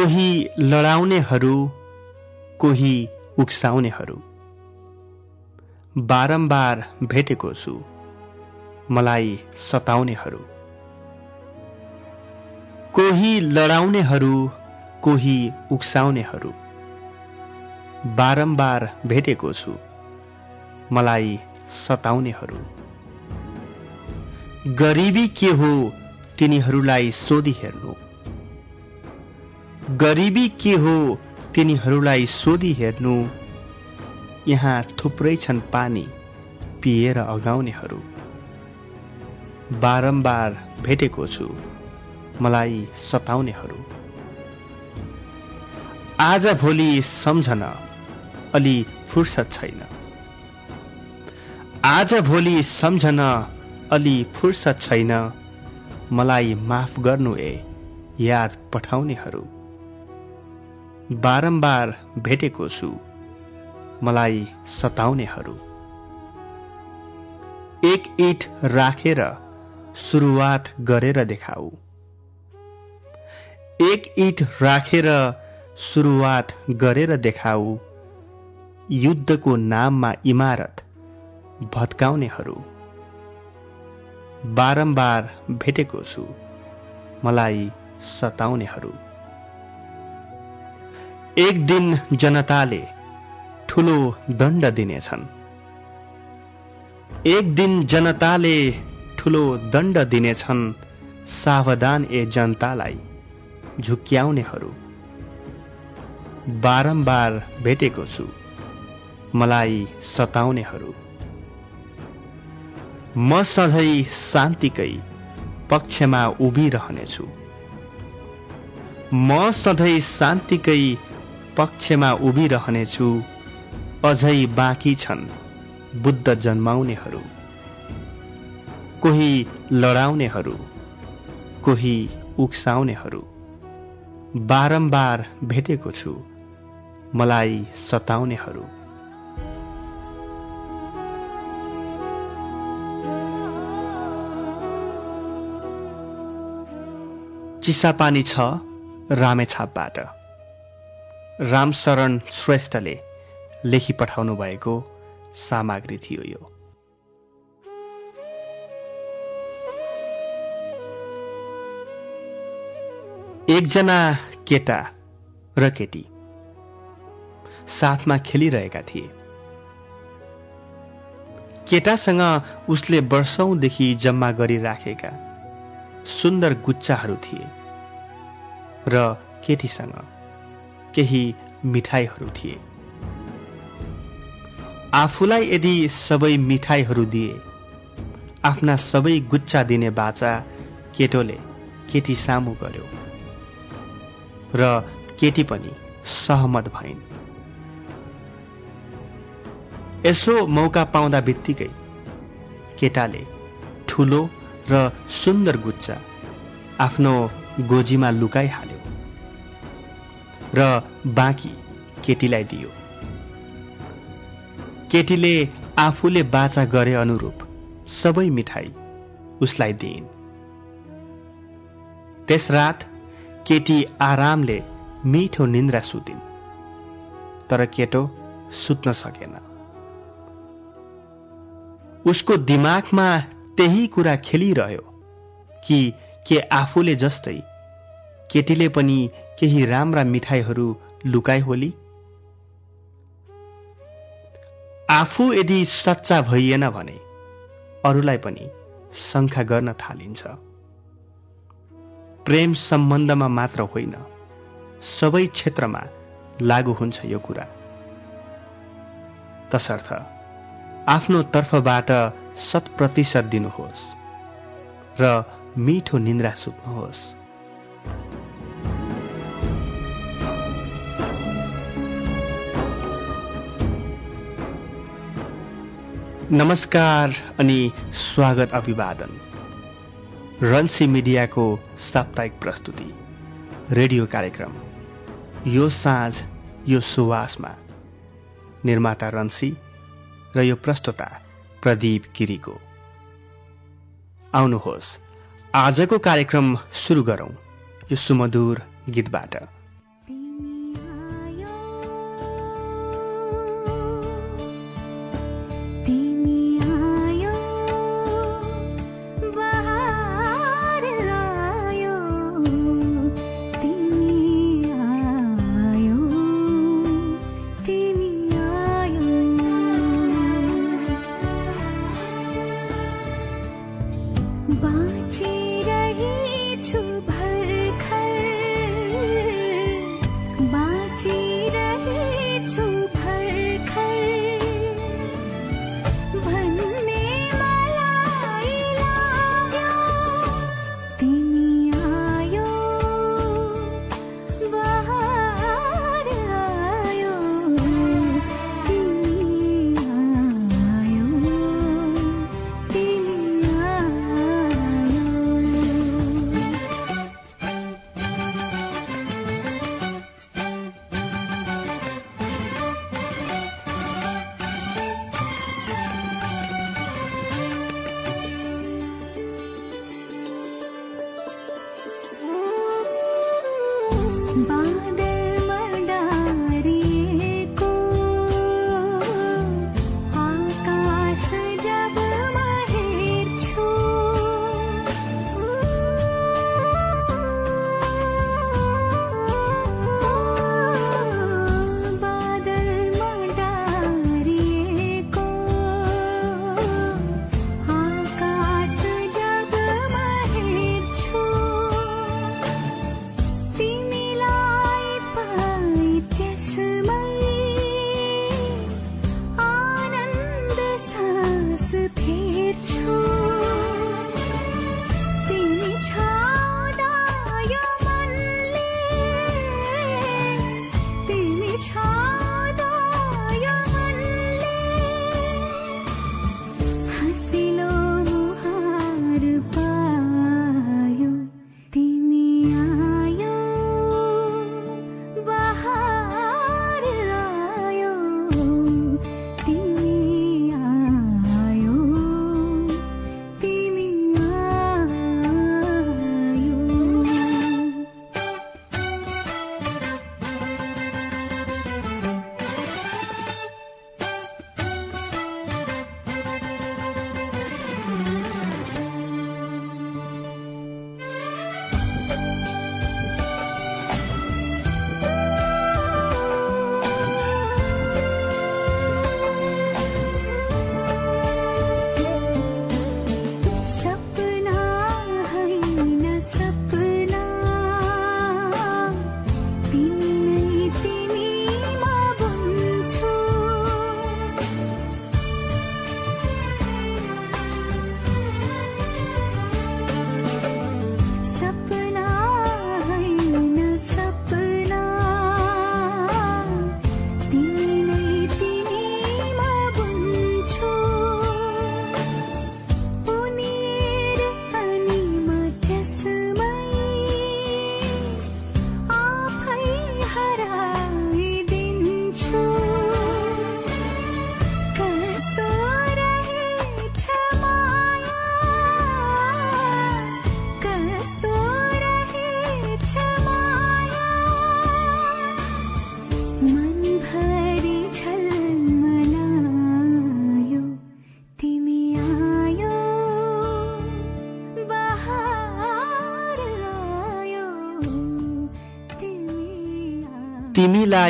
कोही लडाउनेहरू कोही उक्साउनेहरू। बारम्बार भेटेको छु मलाई सताउनेहरू। कोही लडाउनेहरू कोही उक्साउनेहरू। बारम्बार भेटेको छु मलाई सताउनेहरू। गरिबी के हो तिनीहरूलाई सोधी हेर्नु? गरिबी के हो तिनीहरूलाई सोधी हेर्नु। यहाँ थुप्रै छन् पानी पिएर अगाउनेहरू। बारम्बार भेटेको छु मलाई सताउनेहरू। आज भोलि सम्झन अलि फुर्सद छैन। आज भोलि सम्झन अलि फुर्सद छैन। मलाई माफ गर्नु ए याद पठाउनेहरू। बारम्बार भेटेको छु। मलाई सताउनेहरू। एक इट राखेर सुरुवात गरेर देखाऊ। एक इट राखेर सुरुवात गरेर देखाऊ। युद्धको नाममा इमारत भत्काउनेहरू। बारम्बार भेटेको छु। मलाई सताउनेहरू। एक दिन जनताले ठुलो दण्ड दिनेछन्। एक दिन जनताले ठुलो दण्ड दिनेछन् सावधान ए जनतालाई झुक्क्याउनेहरू बारम्बार भेटेको छु मलाई सताउनेहरू। म सधैँ शान्तिकै पक्षमा उभिरहनेछु। म सधैँ शान्तिकै पक्षमा उभिरहनेछु। अझै बाँकी छन् बुद्ध जन्माउनेहरू। कोही लडाउनेहरू कोही उक्साउनेहरू। बारम्बार भेटेको छु मलाई सताउनेहरू। चिसापानी छ रामेछापबाट। रामशरण श्रेष्ठले लेखी पठाउनु भएको सामग्री थियो यो। एकजना केटा र केटी साथमा खेलिरहेका थिए। केटासँग उसले वर्षौंदेखि जम्मा गरिराखेका सुन्दर गुच्चाहरू थिए र केटीसँग केही मिठाईहरू थिए। आफूलाई यदि सबै मिठाईहरू दिए आफ्ना सबै गुच्चा दिने बाचा केटोले केटी सामु गर्यो र केटी पनि सहमत भइन्। यसो मौका पाउँदा बित्तिकै केटाले ठुलो र सुन्दर गुच्चा आफ्नो गोजीमा लुकाइहाल्यो। र बाँकी केटीलाई दियो। केटीले आफूले बाचा गरे अनुरूप सबै मिठाई उसलाई दिइन्। त्यस रात केटी आरामले मिठो निन्द्रा सुतिन् तर केटो सुत्न सकेन। उसको दिमागमा त्यही कुरा खेलिरह्यो कि के आफूले जस्तै केटीले पनि केही राम्रा मिठाईहरू लुकाई होली? आफू यदि सच्चा भइएन भने अरूलाई पनि शङ्का गर्न थालिन्छ। प्रेम सम्बन्धमा मात्र होइन सबै क्षेत्रमा लागू हुन्छ यो कुरा। तसर्थ आफ्नो तर्फबाट शत प्रतिशत दिनुहोस् र मिठो निन्द्रा सुत्नुहोस्। नमस्कार अनि स्वागत अभिवादन। रन्सी मिडियाको साप्ताहिक प्रस्तुति रेडियो कार्यक्रम यो साँझ यो सुवासमा। निर्माता रन्सी र यो प्रस्तुता प्रदीप गिरीको। आउनुहोस् आजको कार्यक्रम सुरु गरौँ यो सुमधुर गीतबाट।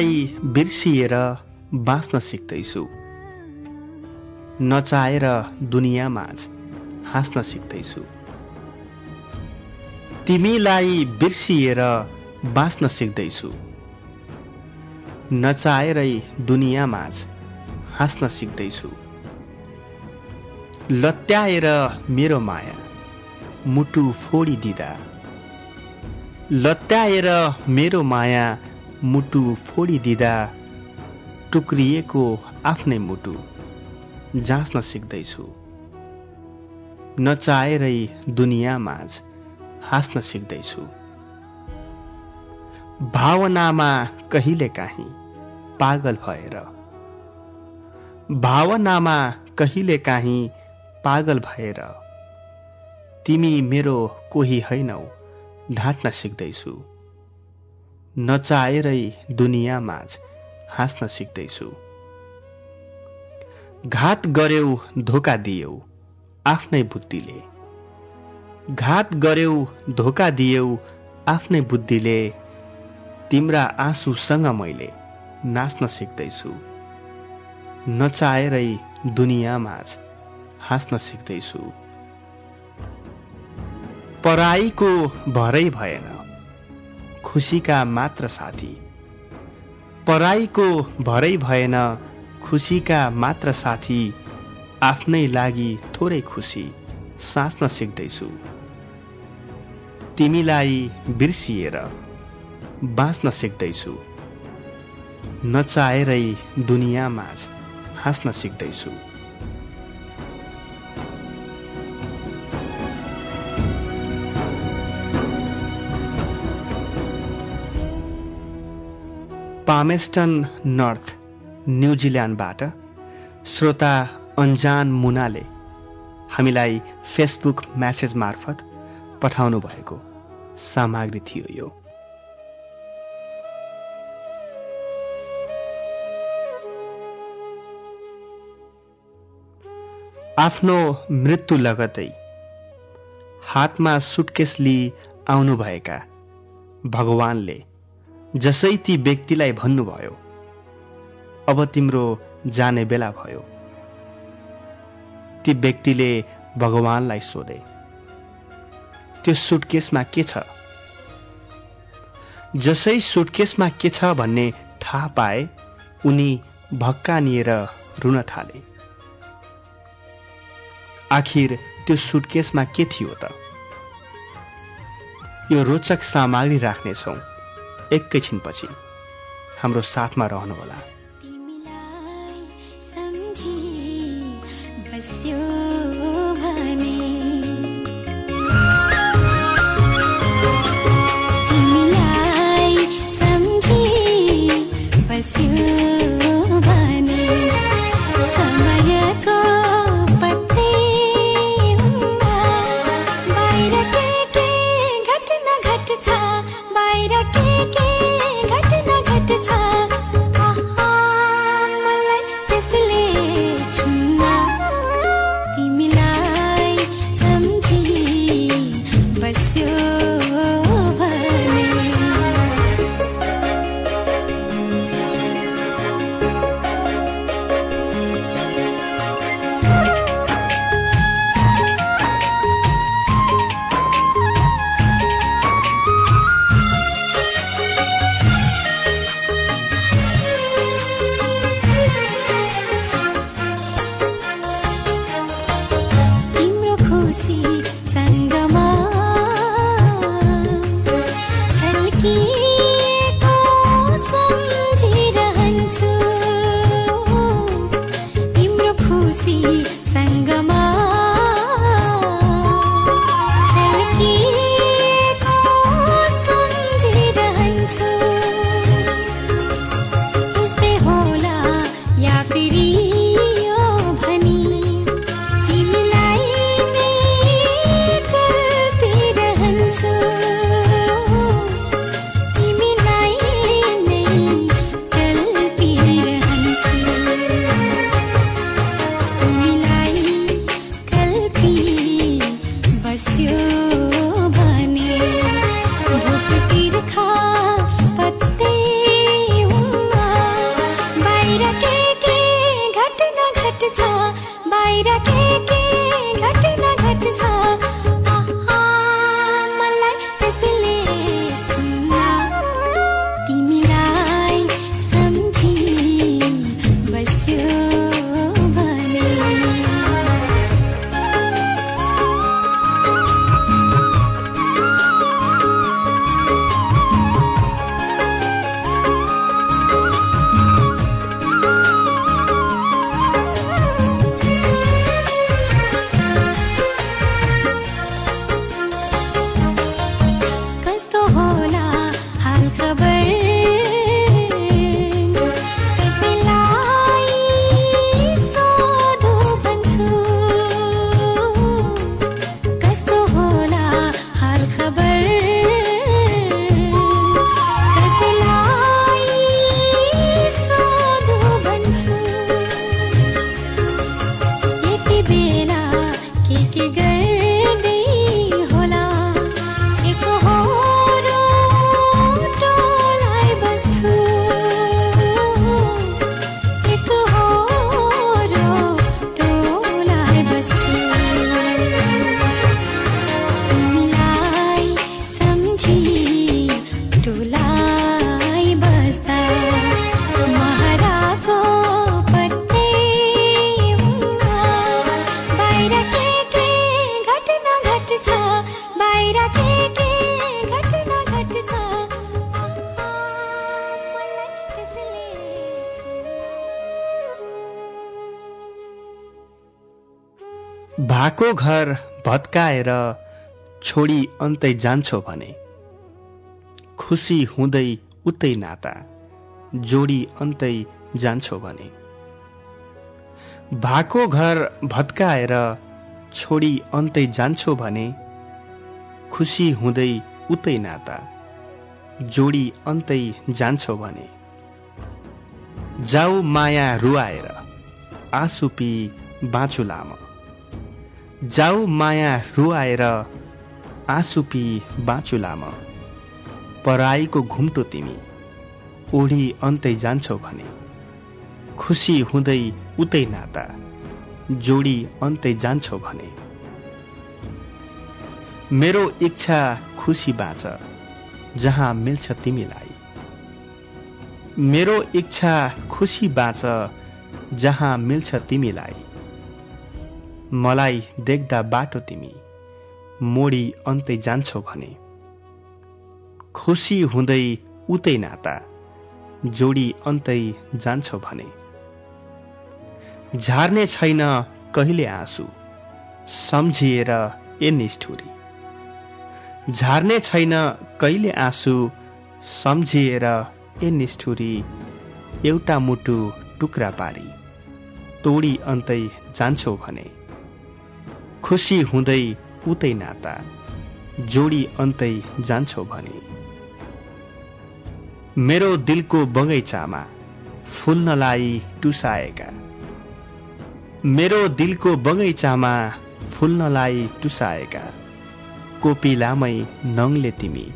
तिमीलाई बिर्सिएर बाँच्न सिक्दैछु। नचाहेर दुनियाँमाझ हाँस्न सिक्दैछु। तिमीलाई बिर्सिएर बाँच्न सिक्दैछु। नचाहेरै दुनियाँमाझ हाँस्न सिक्दैछु। लत्याएर मेरो माया मुटु फोडिदिँदा। लत्याएर मेरो माया मुटु फोडिदिँदा टुक्रिएको आफ्नै मुटु। जाँच्न सिक्दैछु। नचाहेरै दुनियाँमाझ हाँस्न सिक्दैछु। भावनामा कहिले काहीँ पागल भएर। भावनामा कहिले काहीँ पागल भएर। तिमी मेरो कोही होइनौ ढाँट्न सिक्दैछु। नचाहेरै दुनियाँमाझ हाँस्न सिक्दैछु। घात गर्यौ धोका दियौ आफ्नै बुद्धिले। घात गर्यौ धोका दियौ आफ्नै बुद्धिले। तिम्रा आँसुसँग मैले नाच्न सिक्दैछु। नचाहेरै दुनियाँमाझ हाँस्न सिक्दैछु। पराईको भरै भएन। खुसीका मात्र साथी। पराईको भरै भएन खुसीका मात्र साथी। आफ्नै लागि थोरै खुसी साँच्न सिक्दैछु। तिमीलाई बिर्सिएर बाँच्न सिक्दैछु। नचाहेरै दुनियाँमाझ हाँस्न सिक्दैछु। पामेस्टन नर्थ न्युजिल्यान्डबाट श्रोता अन्जान मुनाले हामीलाई फेसबुक म्यासेज मार्फत पठाउनु भएको सामग्री थियो यो। आफ्नो मृत्यु लगतै हातमा सुटकेस लिई आउनुभएका भगवानले जसै ती व्यक्तिलाई भन्नुभयो अब तिम्रो जाने बेला भयो। ती व्यक्तिले भगवानलाई सोधे त्यो सुटकेसमा के छ? जसै सुटकेसमा के छ भन्ने थाहा पाए उनी भक्कानिएर रुन थाले। आखिर त्यो सुटकेसमा के थियो त? यो रोचक सामग्री राख्नेछौँ। एकैछिनपछि हाम्रो साथमा रहनुहोला। भाको घर भत्काएर छोडी अन्तै जान्छौ भने। खुसी हुँदै उतै नाता जोडी अन्तै जान्छौ भने। भाको घर भत्काएर छोडी अन्तै जान्छौ भने खुसी हुँदै उतै नाता जोडी अन्तै जान्छौ भने। जाऊ माया रुवाएर आँसु पी बाँचु लामो। जाऊ माया रुवाएर आँसु पी बाँचु लाम। पराईको घुम्टो तिमी ओढी अन्तै जान्छौ भने। खुसी हुँदै उतै नाता जोडी अन्तै जान्छौ भने। मेरो इच्छा खुसी बाँच जहाँ मिल्छ तिमीलाई। मेरो इच्छा खुसी बाँच जहाँ मिल्छ तिमीलाई। मलाई देख्दा बाटो तिमी। मोडी अन्तै जान्छौ भने। खुसी हुँदै उतै नाता। जोडी अन्तै जान्छौ भने। झार्ने छैन कहिले आँसु। सम्झिएर ए निष्ठुरी झार्ने छैन कहिले आँसु। सम्झिएर ए निष्ठुरी एउटा मुटु टुक्रा पारी तोडी अन्तै जान्छौ भने। खुसी हुँदै उतै नाता जोडी अन्तै जान्छौ भने। मेरो दिलको बगैँचामा फुल्नलाई टुसाएका। मेरो दिलको बगैँचामा फुल्नलाई टुसाएका। कोपिलामै नङले तिमी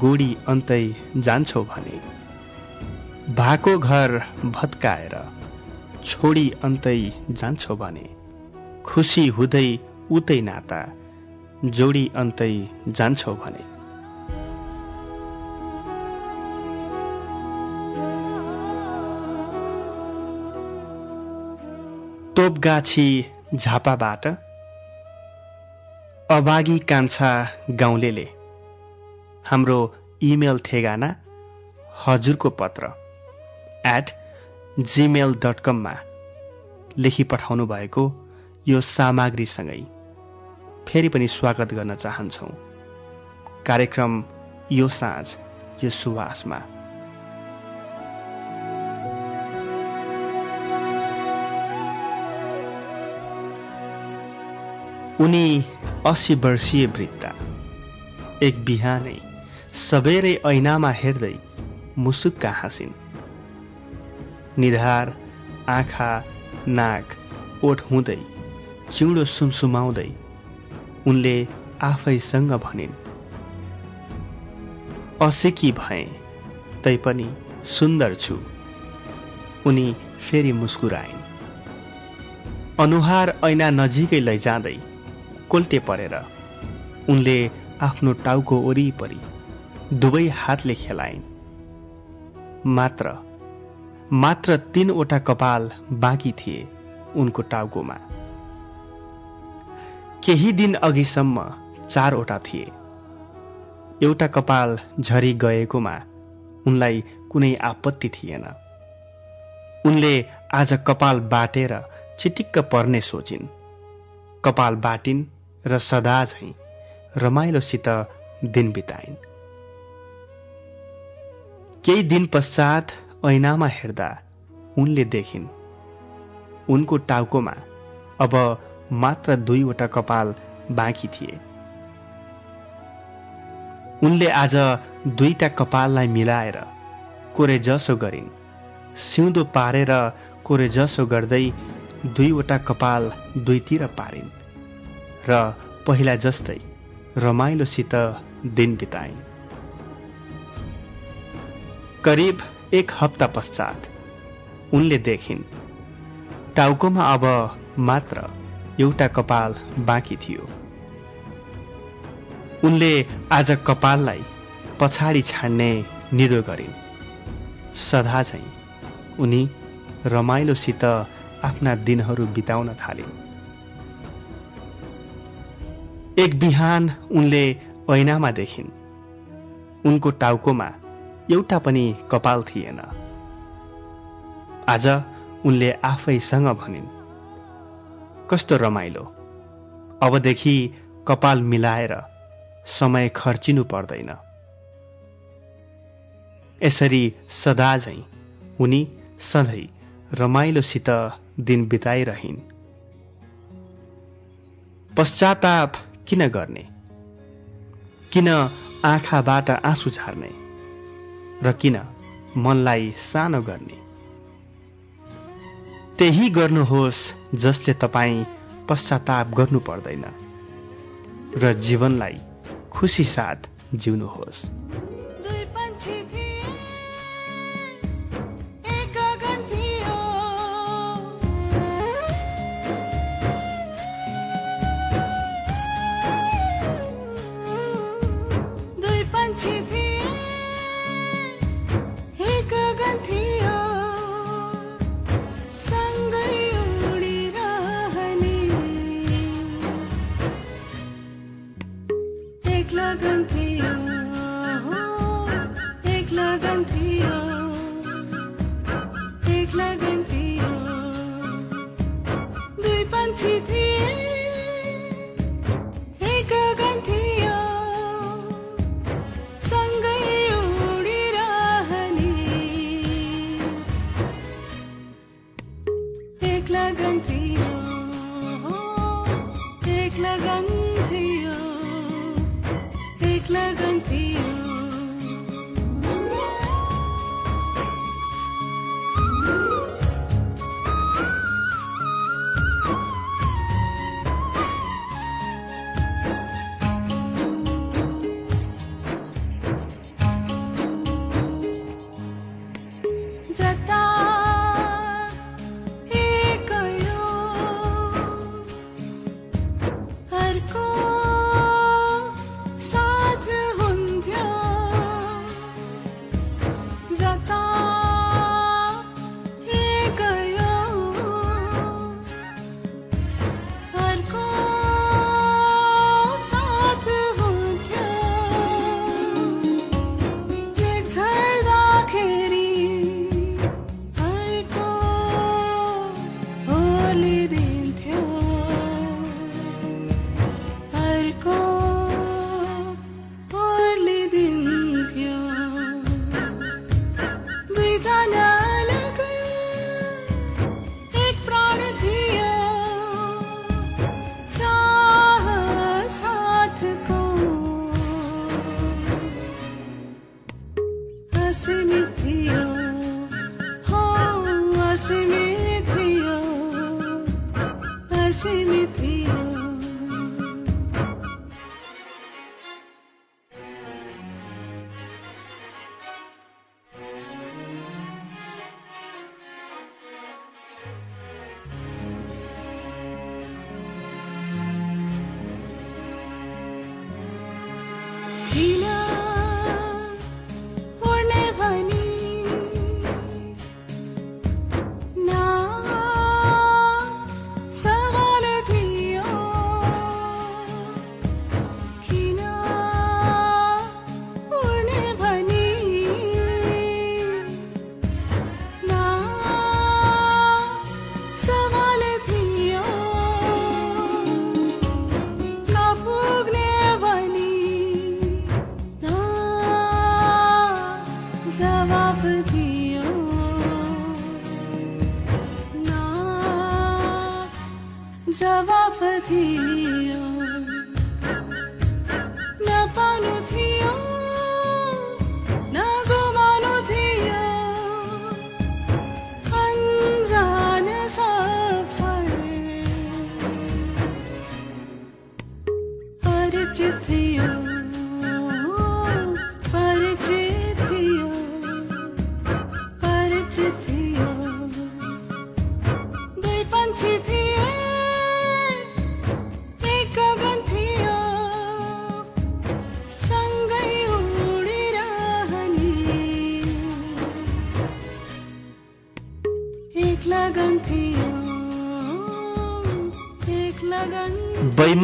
गोडी अन्तै जान्छौ भने। भाको घर भत्काएर छोडी अन्तै जान्छौ भने। खुसी हुँदै उतै नाता जोडी अन्तै जान्छौ भने। तोपगाछी झापाबाट अबागी कान्छा गाउँलेले हाम्रो इमेल ठेगाना हजुरको पत्र एट जिमेल डट कममा लेखी पठाउनु भएको यो सामग्रीसँगै फेरि पनि स्वागत गर्न चाहन्छौ। कार्यक्रम यो साँझ यो सुवासमा। उनी अस्सी वर्षीय वृद्ध। एक बिहानै सबेरै ऐनामा हेर्दै मुसुक्का हाँसिन्। निधार आँखा नाक ओठ हुँदै चिउँडो सुमसुमाउँदै उनले आफैसँग भनिन् असिकी भए तैपनि सुन्दर छु। उनी फेरि मुस्कुराइन्। अनुहार ऐना नजिकै लैजाँदै कोल्टे परेर उनले आफ्नो टाउको वरिपरि दुवै हातले खेलाइन्। मात्र मात्र तीनवटा कपाल बाँकी थिए उनको टाउकोमा। केही दिन अघिसम्म चारवटा थिए। एउटा कपाल झरी गएकोमा उनलाई कुनै आपत्ति थिएन। उनले आज कपाल बाटेर चिटिक्क पर्ने सोचिन्। कपाल बाटिन् र सदा झैँ रमाइलोसित दिन बिताइन्। केही दिन पश्चात ऐनामा हेर्दा उनले देखिन् उनको टाउकोमा अब मात्र दुईवटा कपाल बाँकी थिए। उनले आज दुईटा कपाललाई मिलाएर कोरे जसो गरिन्। सिउँदो पारेर कोरे जसो गर्दै दुईवटा कपाल दुईतिर पारिन् र पहिला जस्तै रमाइलोसित दिन बिताइन्। करिब एक हप्ता पश्चात उनले देखिन् टाउकोमा अब मात्र एउटा कपाल बाँकी थियो। उनले आज कपाललाई पछाडि छाड्ने निदो गरिन्। सदा चाहिँ उनी रमाइलोसित आफ्ना दिनहरू बिताउन थालिन्। एक बिहान उनले ऐनामा देखिन्। उनको टाउकोमा एउटा पनि कपाल थिएन। आज उनले आफैसँग भनिन्। कस्तो रमाइलो। अबदेखि कपाल मिलाएर समय खर्चिनु पर्दैन। यसरी सदा झैँ उनी सधैँ रमाइलोसित दिन बिताइरहन्। पश्चाताप किन गर्ने? किन आँखाबाट आँसु झार्ने? र किन मनलाई सानो गर्ने? त्यही गर्नुहोस् जसले तपाईँ पश्चाताप गर्नु पर्दैन र जीवनलाई खुसी साथ जिउनुहोस्।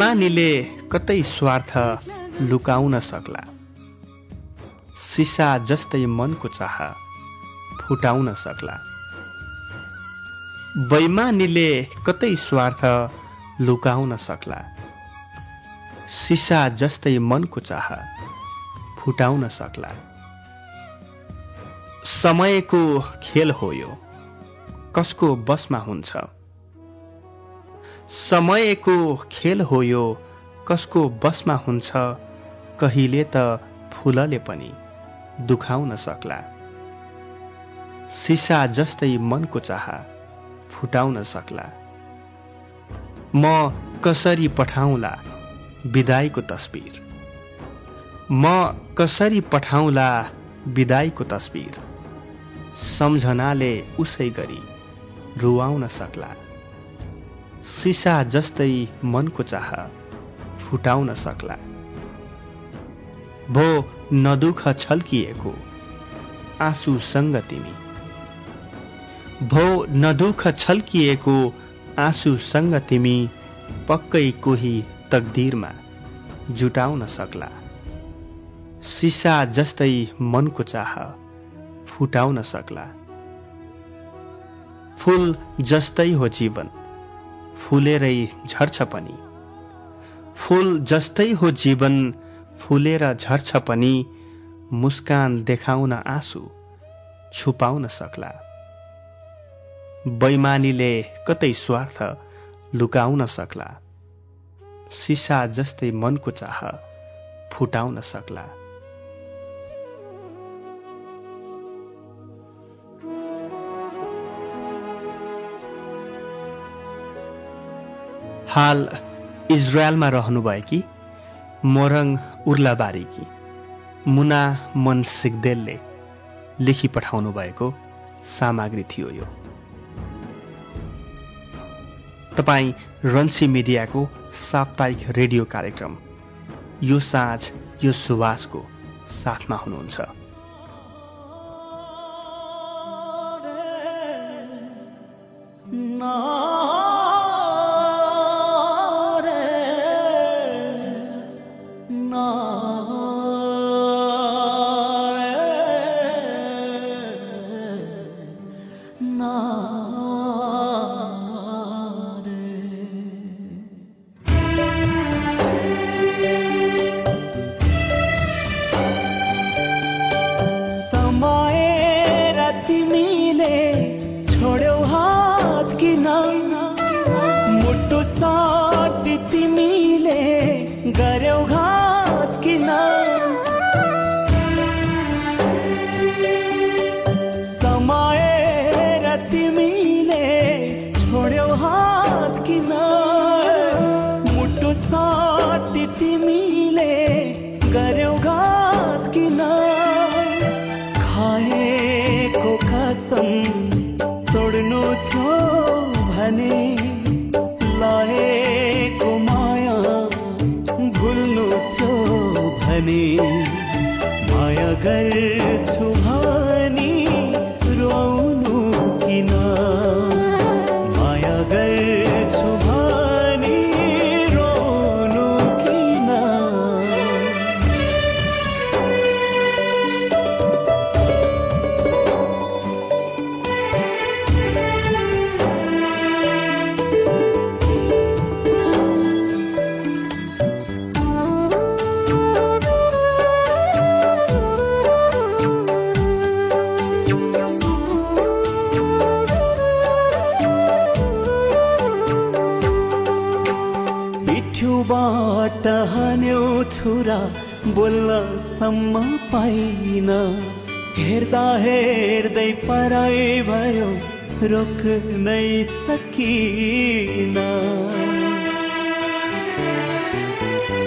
बैमानीले कतै स्वार्थ लुकाउन सक्ला। सिसा जस्तै मनको चाह फुटाउन सक्ला। बैमानीले कतै स्वार्थ लुकाउन सक्ला। सिसा जस्तै मनको चाह फुटाउन सक्ला। समयको खेल हो यो। कसको बसमा हुन्छ? समयको खेल हो यो कसको बसमा हुन्छ कहिले त फुलले पनि दुखाउन सक्ला। सिसा जस्तै मनको चाह फुटाउन सक्ला। म कसरी पठाउँला विदाईको तस्बिर? म कसरी पठाउँला विदाईको तस्बिर? सम्झनाले उसै गरी रुवाउन सक्ला। सिसा जस्तै मनको चाह फुटाउन सक्ला। भो नदुख छल्किएको आँसुसँग तिमी। भो नदुख छल्किएको आँसुसँग तिमी पक्कै कोही तकदिरमा जुटाउन सक्ला। सिसा जस्तै मनको चाह फुटाउन सक्ला। फुल जस्तै हो जीवन। फुलेरै झर्छ पनि। फुल जस्तै हो जीवन फुलेर झर्छ पनि। मुस्कान देखाउन आँसु छुपाउन सक्ला। बैमानीले कतै स्वार्थ लुकाउन सक्ला। सिसा जस्तै मनको चाह फुटाउन सक्ला। हाल इजरायलमा रहनुभएकी मोरङ उर्लाबारीकी मुना मन सिग्देलले लेखी पठाउनु भएको सामग्री थियो यो। तपाईँ रन्सी मिडियाको साप्ताहिक रेडियो कार्यक्रम यो साँझ यो सुवासको साथमा हुनुहुन्छ। तिमीले गर्यौ घात किन खाएको कसम तोड्नु थियो भने छुरा बोल्नसम्म पाइन। हेर्दा हेर्दै पराई भयो रोक्नै सकिन।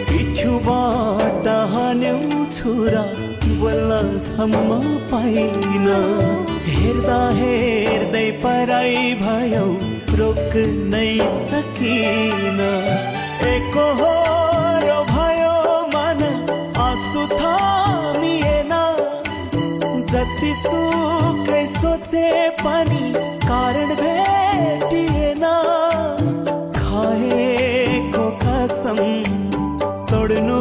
पिठुबाट हान्यौ छुरा बोल्नसम्म पाइन। हेर्दा हेर्दै पराई भयो रोक्नै सकिन। जति सुकै सोचे पनि कारण भेटिएन खाएको कसम तोड्नु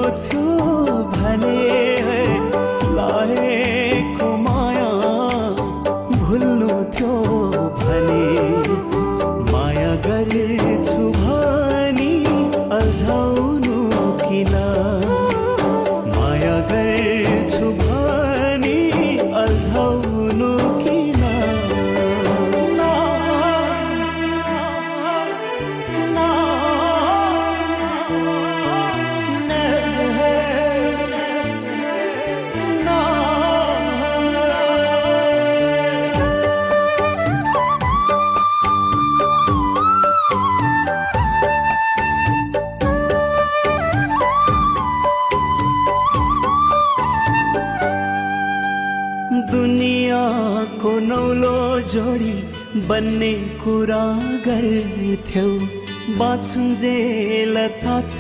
बन्ने कुरा गर्थ्यौ। बाँचुन्जेल साथ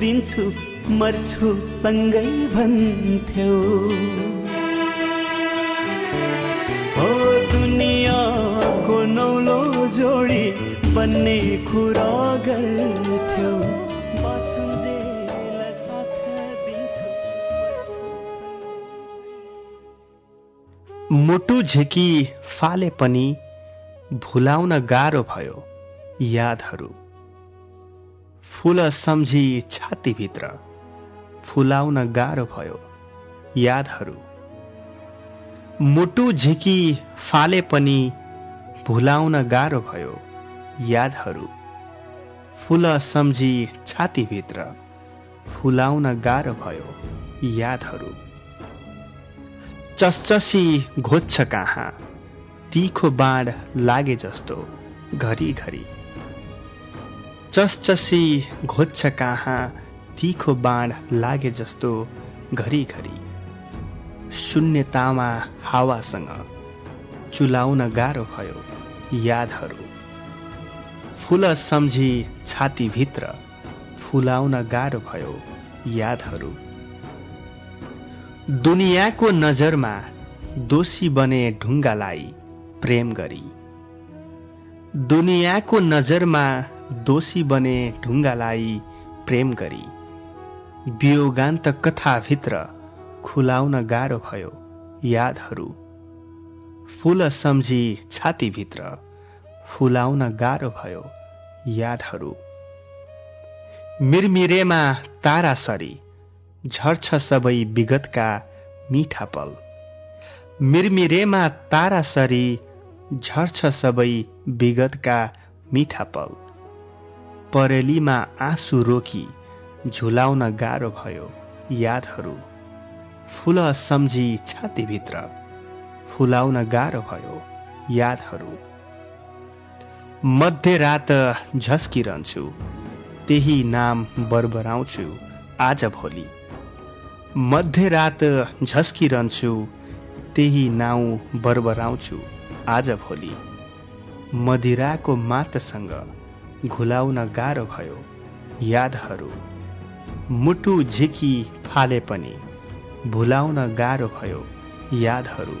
दिन्छु मर्छु सँगै भन्थ्यौ। हो दुनियाँको नौलो जोडी बन्ने कुरा गर्थ्यौ। मुटु झेकी फाले पनि भुलाउन गाह्रो भयो यादहरू। फुल सम्झी छातीभित्र फुलाउन गाह्रो भयो यादहरू। मुटु झिकी फाले पनि भुलाउन गाह्रो भयो यादहरू। फुल सम्झी छातीभित्र फुलाउन गाह्रो भयो यादहरू। चसचसी घोज्छ कहाँ? तिखो बाँड लागे जस्तो घरिघरि चसचसी घोज्छ कहाँ तिखो बाँड लागे जस्तो घरिघरि शून्यतामा हावासँग चुलाउन गाह्रो भयो यादहरू। फुल सम्झी छातीभित्र फुलाउन गाह्रो भयो यादहरू। दुनियाँको नजरमा दोषी बने ढुङ्गालाई प्रेम गरी। दुनियाँको नजरमा दोषी बने ढुङ्गालाई प्रेम गरी। वियोगान्त कथाभित्र खुलाउन गाह्रो भयो यादहरू। फुल सम्झी छातीभित्र फुलाउन गाह्रो भयो यादहरू। मिरमिरेमा तारासरी झर्छ सबै विगतका मिठा पल मिरमिरेमा तारासरी झर्छ सबै विगतका मिठा पल। परेलीमा आँसु रोकी झुलाउन गाह्रो भयो यादहरू। फुल सम्झी छातीभित्र फुलाउन गाह्रो भयो यादहरू। मध्यरात झस्किरहन्छु त्यही नाम बरबराउँछु आज भोलि। मध्यरात झस्किरहन्छु त्यही नाउँ बरबराउँछु। आज भोलि मदिराको मातसँग घुलाउन गाह्रो भयो। यादहरू मुटु झिकी फाले पनि भुलाउन गाह्रो भयो। यादहरू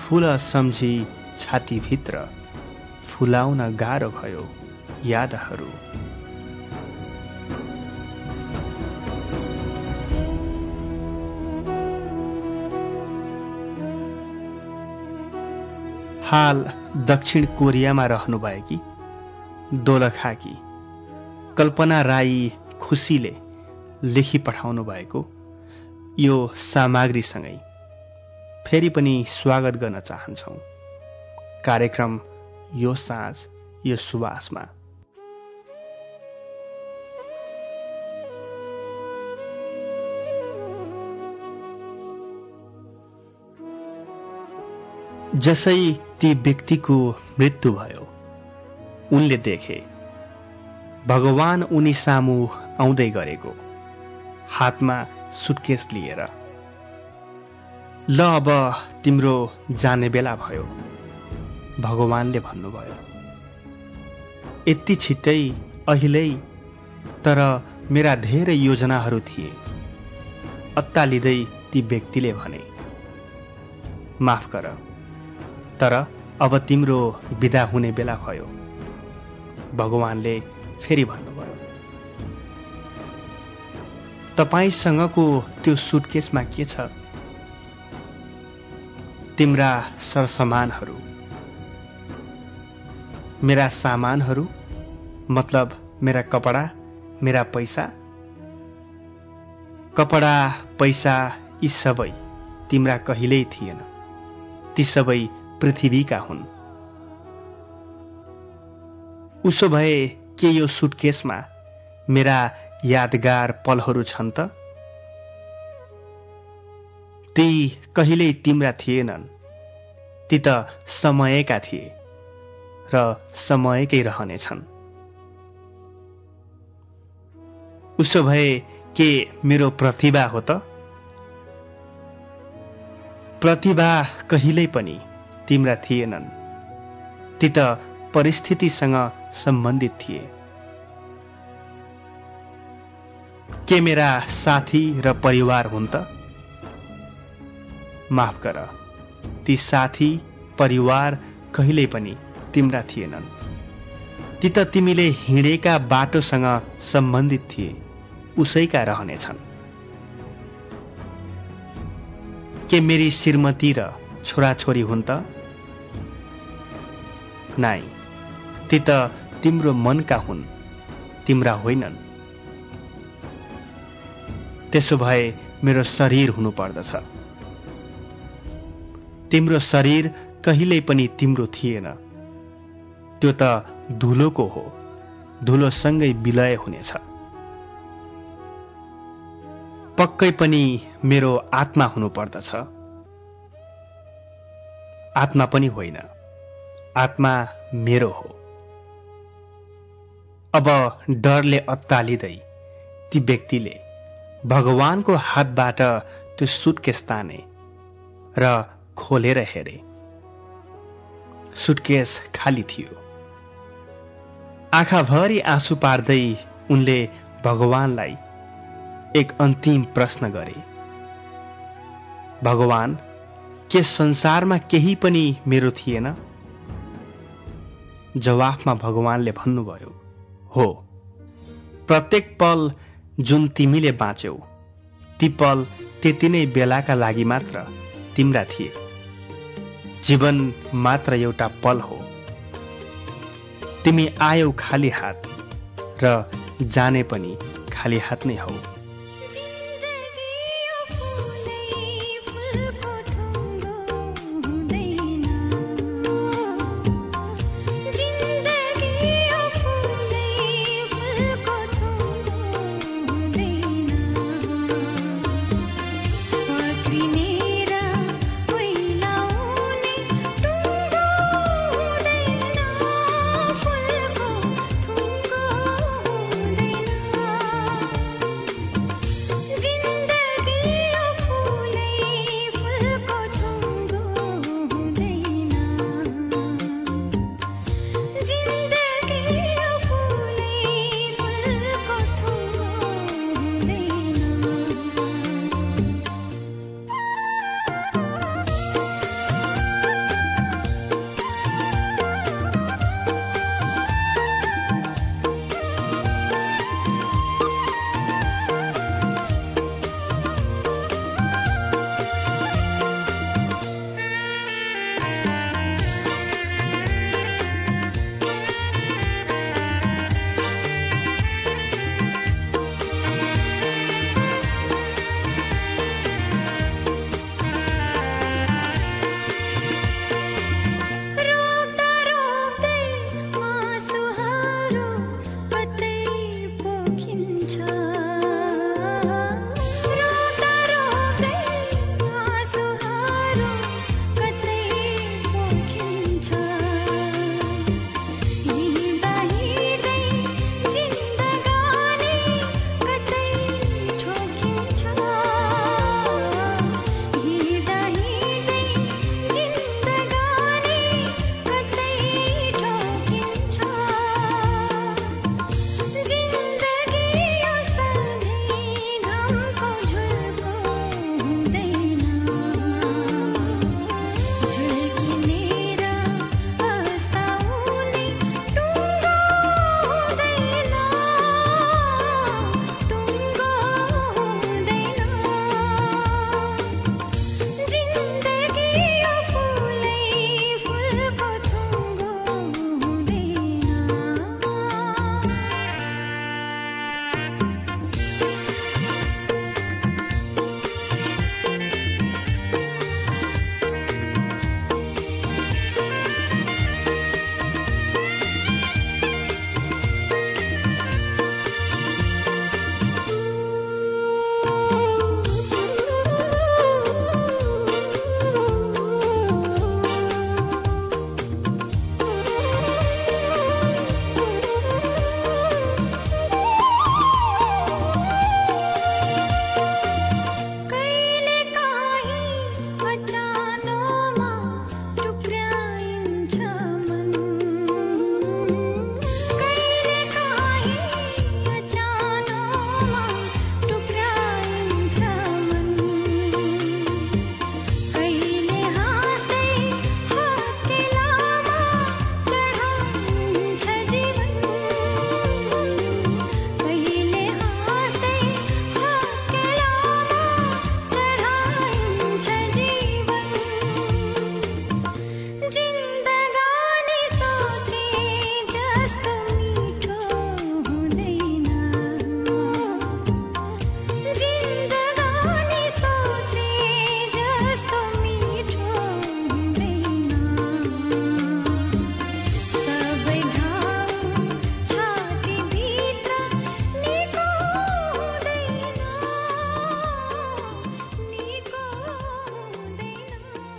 फुल सम्झी छातीभित्र फुलाउन गाह्रो भयो। यादहरू हाल दक्षिण कोरियामा रहनुभएकी दोलखाकी कल्पना राई खुसीले लेखी पठाउनु भएको यो सामग्रीसँगै फेरि पनि स्वागत गर्न चाहन्छौँ। कार्यक्रम यो साँझ यो सुवासमा जसै ती व्यक्तिको मृत्यु भयो उनले देखे भगवान उनी सामु आउँदै गरेको हातमा सुटकेस लिएर। ल अब तिम्रो जाने बेला भयो भगवानले भन्नुभयो। यति छिट्टै अहिले तर मेरा धेरै योजनाहरू थिए। अत्तालिँदै ती व्यक्तिले भने माफ गर। तर अब तिम्रो विदा हुने बेला भयो। भगवानले फेरि भन्नुभयो तपाईँसँगको त्यो सुटकेसमा के छ? तिम्रा सरसामानहरू मेरा सामानहरू मतलब मेरा कपडा मेरा पैसा कपडा पैसा यी सबै तिम्रा कहिल्यै थिएन। ती सबै पृथ्वीका हुन्। उसो भए के यो सुटकेसमा मेरा यादगार पलहरू छन् त? ती कहिल्यै तिम्रा थिएनन्। ती त समयका थिए र समयकै रहनेछन् उसो भए के मेरो प्रतिभा हो त? प्रतिभा कहिल्यै पनि तिम्रा थिएनन्। ती त परिस्थितिसँग सम्बन्धित थिए। के मेरा साथी र परिवार हुन् त? माफ गर ती साथी परिवार कहिल्यै पनि तिम्रा थिएनन्। ती त तिमीले हिँडेका बाटोसँग सम्बन्धित थिए उसैका रहनेछन्। के मेरी श्रीमती र छोराछोरी हुन् त? नाइ ती त तिम्रो मनका हुन् तिम्रा होइनन्। त्यसो भए मेरो शरीर हुनुपर्दछ तिम्रो शरीर कहिल्यै पनि तिम्रो थिएन। त्यो त धुलोको हो धुलोसँगै विलय हुनेछ। पक्कै पनि मेरो आत्मा हुनुपर्दछ आत्मा पनि होइन। आत्मा मेरो हो। अब डरले अत्तालिँदै ती व्यक्तिले भगवानको हातबाट त्यो सुटकेस ताने र खोलेर हेरे। सुटकेस खाली थियो। आँखाभरि आँसु पार्दै उनले भगवानलाई एक अन्तिम प्रश्न गरे। भगवान के संसारमा केही पनि मेरो थिएन? जवाफमा भगवानले भन्नुभयो हो प्रत्येक पल जुन तिमीले बाँच्यौ ती पल त्यति नै बेलाका लागि मात्र तिम्रा थिए। जीवन मात्र एउटा पल हो। तिमी आयौ खाली हात र जाने पनि खाली हात नै हौ।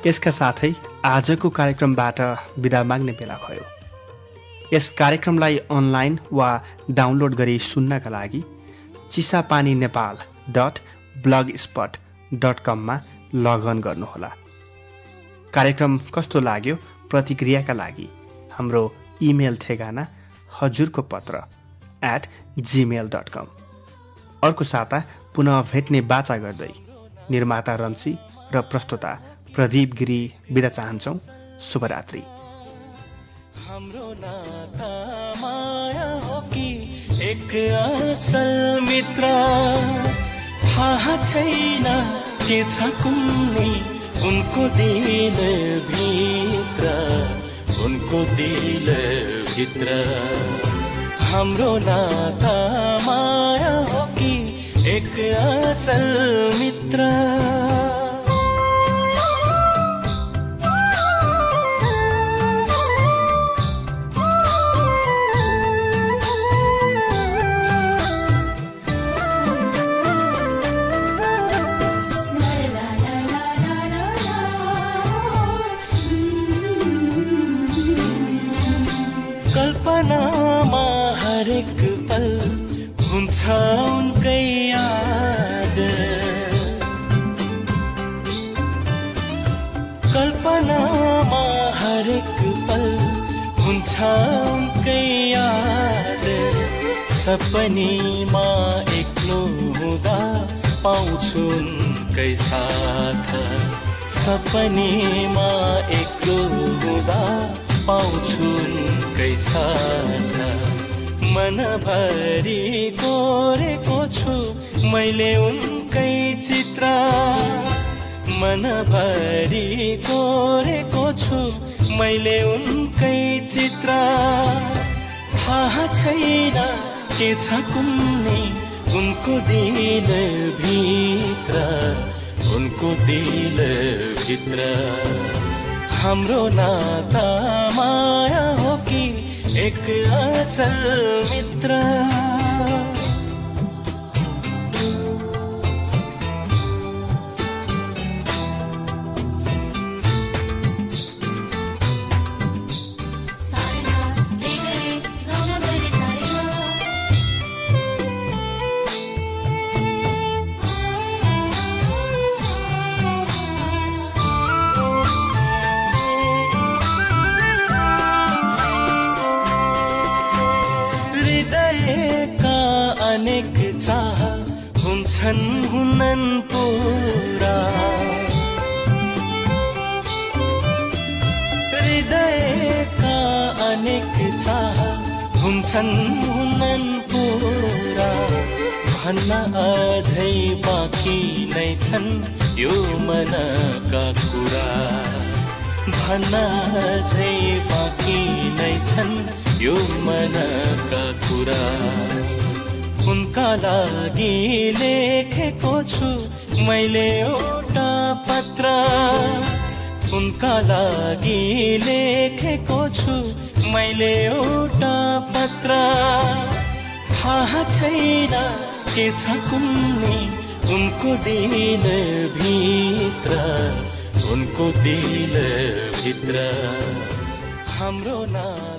यसका साथै आजको कार्यक्रमबाट विदा माग्ने बेला भयो। यस कार्यक्रमलाई अनलाइन वा डाउनलोड गरी सुन्नका लागि Chisapani Nepal dot blog spot dot कममा लगअन गर्नुहोला। कार्यक्रम कस्तो लाग्यो प्रतिक्रियाका लागि हाम्रो इमेल ठेगाना हजुरको पत्र एट जिमेल डट कम अर्को साता पुनः भेट्ने बाचा गर्दै निर्माता रन्सी र प्रस्तुता प्रदीप गिरी बिदा चाहन्छौ। शुभरात्रि। हाम्रो नाता माया कि एक असल मित्र? थाहा छैन के छ उनको दिल भित्र उनको दिल भित्र। हाम्रो नाता माया हो कि एक असल मित्र? साथ। मनभरि कोरेको छु मैले उनकै चित्र। मनभरि कोरेको छु मैले उनकै चित्र। थाहा छैन के छ कुन्नी उनको दिल भित्र उनको दिल भित्र। हाम्रो नाता माया हो कि एक असल मित्र। भन्न अझै बाँकी नै छन् यो मनका कुरा। भन्न अझै बाँकी नै छन् यो मनका कुरा। उनका लागि लेखेको छु मैले एउटा पत्र। उनका लागि लेखेको छु मैले एउटा पत्र। थाहा छैन के छ कुन्नी उनको दिल भित्र उनको दिल भित्र। हाम्रो नाता